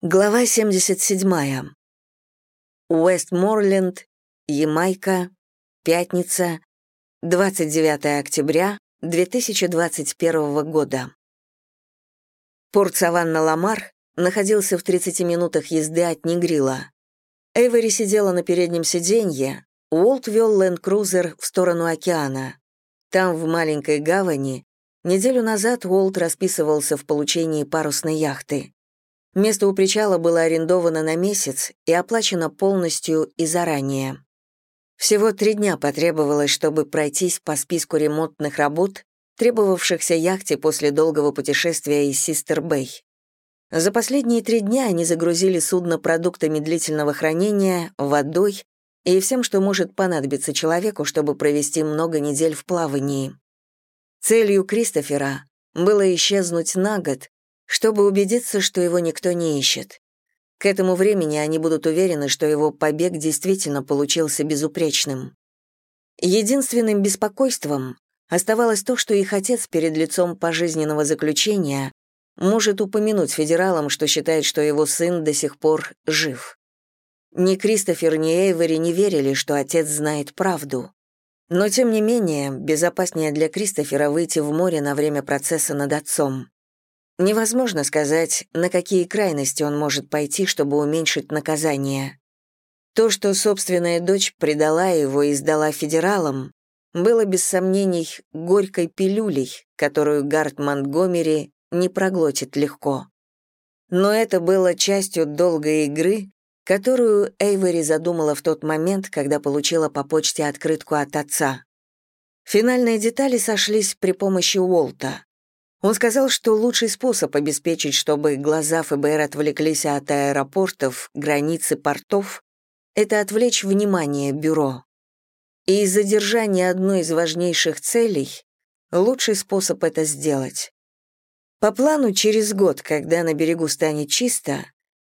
Глава 77. Уэстморленд, Ямайка, пятница, 29 октября 2021 года. Порт Саванна-Ламар находился в 30 минутах езды от Негрила. Эйвори сидела на переднем сиденье, Уолт вел ленд-крузер в сторону океана. Там, в маленькой гавани, неделю назад Уолт расписывался в получении парусной яхты. Место у причала было арендовано на месяц и оплачено полностью и заранее. Всего три дня потребовалось, чтобы пройтись по списку ремонтных работ, требовавшихся яхте после долгого путешествия из Систер-Бэй. За последние три дня они загрузили судно продуктами длительного хранения, водой и всем, что может понадобиться человеку, чтобы провести много недель в плавании. Целью Кристофера было исчезнуть на год, чтобы убедиться, что его никто не ищет. К этому времени они будут уверены, что его побег действительно получился безупречным. Единственным беспокойством оставалось то, что их отец перед лицом пожизненного заключения может упомянуть федералам, что считает, что его сын до сих пор жив. Ни Кристофер, ни Эйвери не верили, что отец знает правду. Но, тем не менее, безопаснее для Кристофера выйти в море на время процесса над отцом. Невозможно сказать, на какие крайности он может пойти, чтобы уменьшить наказание. То, что собственная дочь предала его и сдала федералам, было без сомнений горькой пилюлей, которую Гарт Монтгомери не проглотит легко. Но это было частью долгой игры, которую Эйвери задумала в тот момент, когда получила по почте открытку от отца. Финальные детали сошлись при помощи Уолта. Он сказал, что лучший способ обеспечить, чтобы глаза ФБР отвлеклись от аэропортов, границ и портов, это отвлечь внимание бюро. И задержание одной из важнейших целей — лучший способ это сделать. По плану, через год, когда на берегу станет чисто,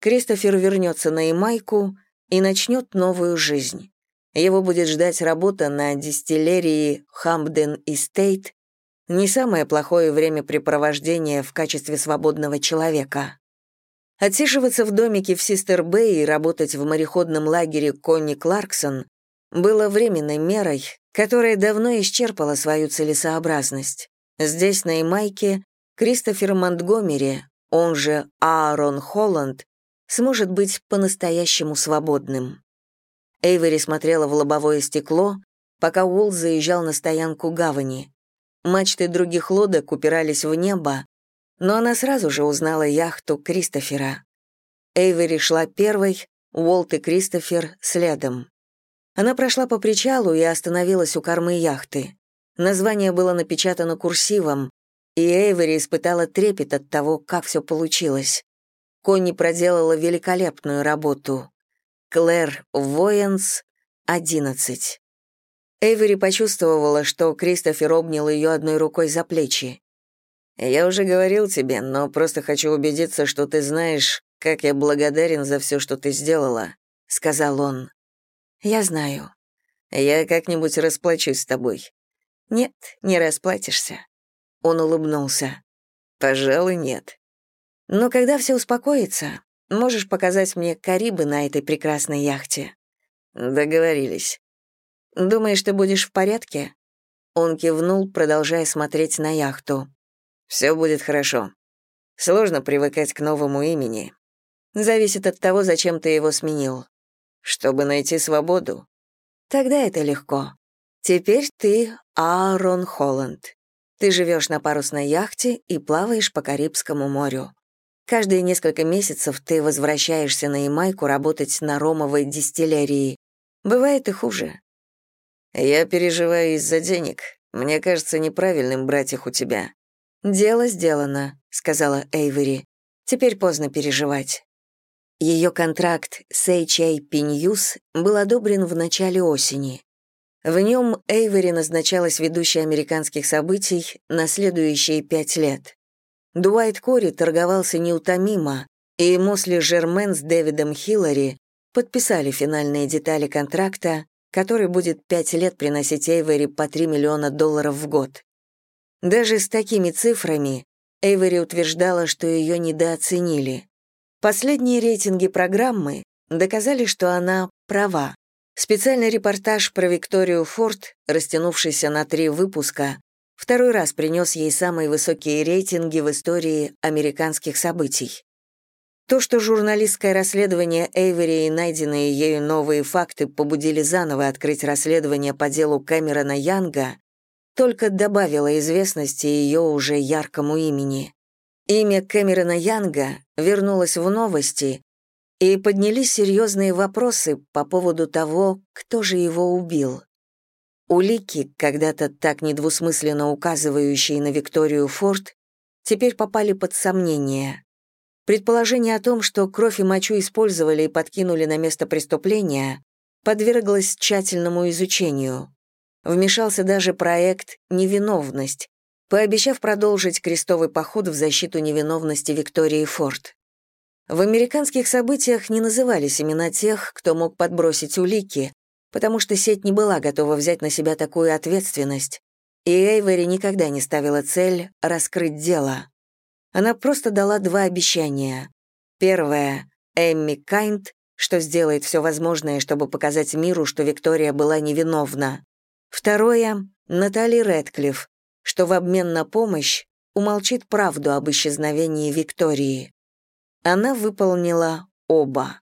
Кристофер вернется на Ямайку и начнет новую жизнь. Его будет ждать работа на дистиллерии Хамбден Эстейт не самое плохое времяпрепровождение в качестве свободного человека. Отсиживаться в домике в Систер-Бэй и работать в мореходном лагере Конни Кларксон было временной мерой, которая давно исчерпала свою целесообразность. Здесь, на Ямайке, Кристофер Монтгомери, он же Аарон Холланд, сможет быть по-настоящему свободным. Эйвери смотрела в лобовое стекло, пока Уолл заезжал на стоянку гавани. Мачты других лодок упирались в небо, но она сразу же узнала яхту Кристофера. Эйвери шла первой, Уолт и Кристофер следом. Она прошла по причалу и остановилась у кормы яхты. Название было напечатано курсивом, и Эйвери испытала трепет от того, как все получилось. Конни проделала великолепную работу. Клэр Военс, 11. Эйвери почувствовала, что Кристофер обнял ее одной рукой за плечи. «Я уже говорил тебе, но просто хочу убедиться, что ты знаешь, как я благодарен за все, что ты сделала», — сказал он. «Я знаю. Я как-нибудь расплачусь с тобой». «Нет, не расплатишься». Он улыбнулся. «Пожалуй, нет». «Но когда все успокоится, можешь показать мне Карибы на этой прекрасной яхте». «Договорились». «Думаешь, ты будешь в порядке?» Он кивнул, продолжая смотреть на яхту. «Все будет хорошо. Сложно привыкать к новому имени. Зависит от того, зачем ты его сменил. Чтобы найти свободу? Тогда это легко. Теперь ты Аарон Холланд. Ты живешь на парусной яхте и плаваешь по Карибскому морю. Каждые несколько месяцев ты возвращаешься на Ямайку работать на ромовой дистиллерии. Бывает и хуже. «Я переживаю из-за денег. Мне кажется неправильным брать их у тебя». «Дело сделано», — сказала Эйвери. «Теперь поздно переживать». Ее контракт с HAP News был одобрен в начале осени. В нем Эйвери назначалась ведущей американских событий на следующие пять лет. Дуайт Кори торговался неутомимо, и Мосли Жермен с Дэвидом Хиллари подписали финальные детали контракта, который будет пять лет приносить Эйвери по 3 миллиона долларов в год. Даже с такими цифрами Эйвери утверждала, что ее недооценили. Последние рейтинги программы доказали, что она права. Специальный репортаж про Викторию Форд, растянувшийся на три выпуска, второй раз принес ей самые высокие рейтинги в истории американских событий. То, что журналистское расследование Эйвери и найденные ею новые факты побудили заново открыть расследование по делу Кэмерона Янга, только добавило известности ее уже яркому имени. Имя Кэмерона Янга вернулось в новости, и поднялись серьезные вопросы по поводу того, кто же его убил. Улики, когда-то так недвусмысленно указывающие на Викторию Форд, теперь попали под сомнение. Предположение о том, что кровь и мочу использовали и подкинули на место преступления, подверглось тщательному изучению. Вмешался даже проект «Невиновность», пообещав продолжить крестовый поход в защиту невиновности Виктории Форд. В американских событиях не назывались имена тех, кто мог подбросить улики, потому что сеть не была готова взять на себя такую ответственность, и Эйвери никогда не ставила цель раскрыть дело. Она просто дала два обещания. Первое — Эмми Кайнд, что сделает все возможное, чтобы показать миру, что Виктория была невиновна. Второе — Натали Рэдклифф, что в обмен на помощь умолчит правду об исчезновении Виктории. Она выполнила оба.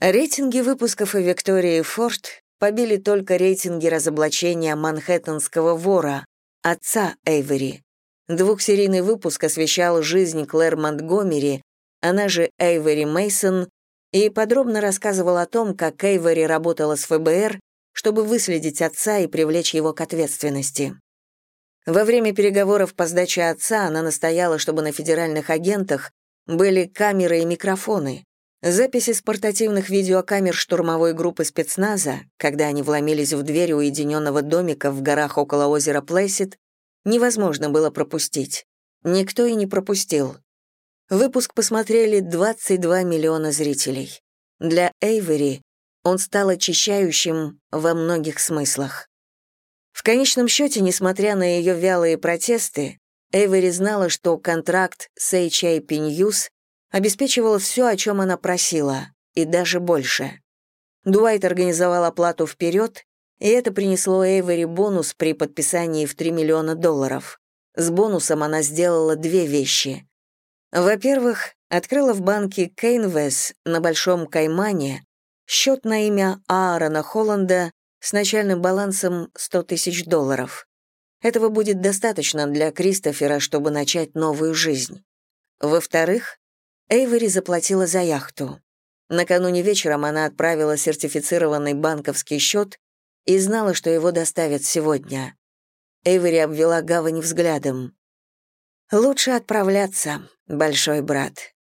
Рейтинги выпусков о Виктории Форд побили только рейтинги разоблачения манхэттенского вора, отца Эйвери. Двухсерийный выпуск освещал жизнь Клэр Монтгомери, она же Эйвери Мейсон, и подробно рассказывал о том, как Эйвери работала с ФБР, чтобы выследить отца и привлечь его к ответственности. Во время переговоров по сдаче отца она настояла, чтобы на федеральных агентах были камеры и микрофоны. Записи с портативных видеокамер штурмовой группы спецназа, когда они вломились в дверь уединенного домика в горах около озера Плэсид, невозможно было пропустить. Никто и не пропустил. Выпуск посмотрели 22 миллиона зрителей. Для Эйвери он стал очищающим во многих смыслах. В конечном счете, несмотря на ее вялые протесты, Эйвери знала, что контракт с HIP News обеспечивал все, о чем она просила, и даже больше. Дуайт организовал оплату вперед, и это принесло Эйвери бонус при подписании в 3 миллиона долларов. С бонусом она сделала две вещи. Во-первых, открыла в банке Кейнвес на Большом Каймане счет на имя Аарона Холланда с начальным балансом 100 тысяч долларов. Этого будет достаточно для Кристофера, чтобы начать новую жизнь. Во-вторых, Эйвери заплатила за яхту. Накануне вечером она отправила сертифицированный банковский счет и знала, что его доставят сегодня. Эйвери обвела гавань взглядом. «Лучше отправляться, большой брат».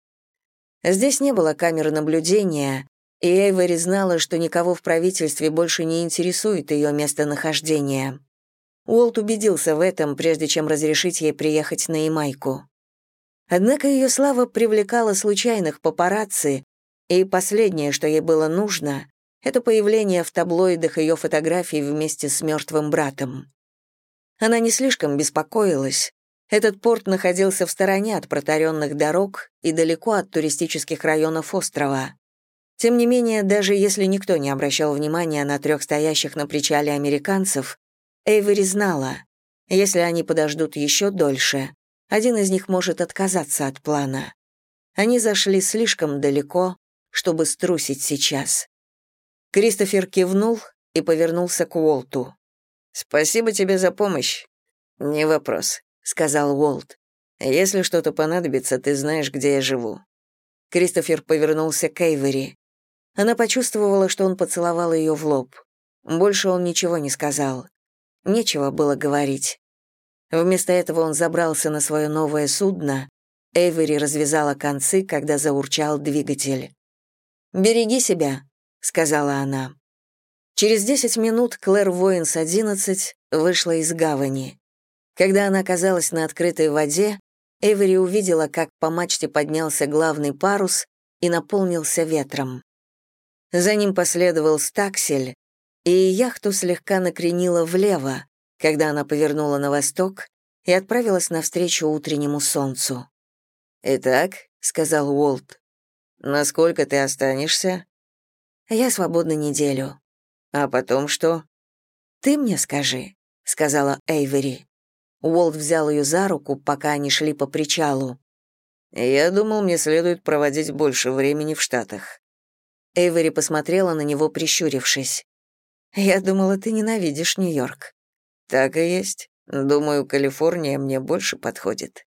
Здесь не было камер наблюдения, и Эйвери знала, что никого в правительстве больше не интересует ее местонахождение. Уолт убедился в этом, прежде чем разрешить ей приехать на Ямайку. Однако ее слава привлекала случайных папарацци, и последнее, что ей было нужно, это появление в таблоидах ее фотографий вместе с мертвым братом. Она не слишком беспокоилась. Этот порт находился в стороне от протаренных дорог и далеко от туристических районов острова. Тем не менее, даже если никто не обращал внимания на трех стоящих на причале американцев, Эйвери знала, если они подождут еще дольше, один из них может отказаться от плана. Они зашли слишком далеко, чтобы струсить сейчас. Кристофер кивнул и повернулся к Уолту. «Спасибо тебе за помощь». «Не вопрос», — сказал Уолт. «Если что-то понадобится, ты знаешь, где я живу». Кристофер повернулся к Эйвери. Она почувствовала, что он поцеловал ее в лоб. Больше он ничего не сказал. Нечего было говорить. Вместо этого он забрался на свое новое судно. Эйвери развязала концы, когда заурчал двигатель. «Береги себя», — сказала она. Через десять минут Клэр Воинс-11 вышла из гавани. Когда она оказалась на открытой воде, Эйвери увидела, как по мачте поднялся главный парус и наполнился ветром. За ним последовал стаксель, и яхту слегка накренило влево, когда она повернула на восток и отправилась навстречу утреннему солнцу. «Итак», — сказал Уолт, — Насколько ты останешься? Я свободна неделю. А потом что? Ты мне скажи, сказала Эйвери. Уолт взял ее за руку, пока они шли по причалу. Я думал, мне следует проводить больше времени в Штатах. Эйвери посмотрела на него, прищурившись. Я думала, ты ненавидишь Нью-Йорк. Так и есть. Думаю, Калифорния мне больше подходит.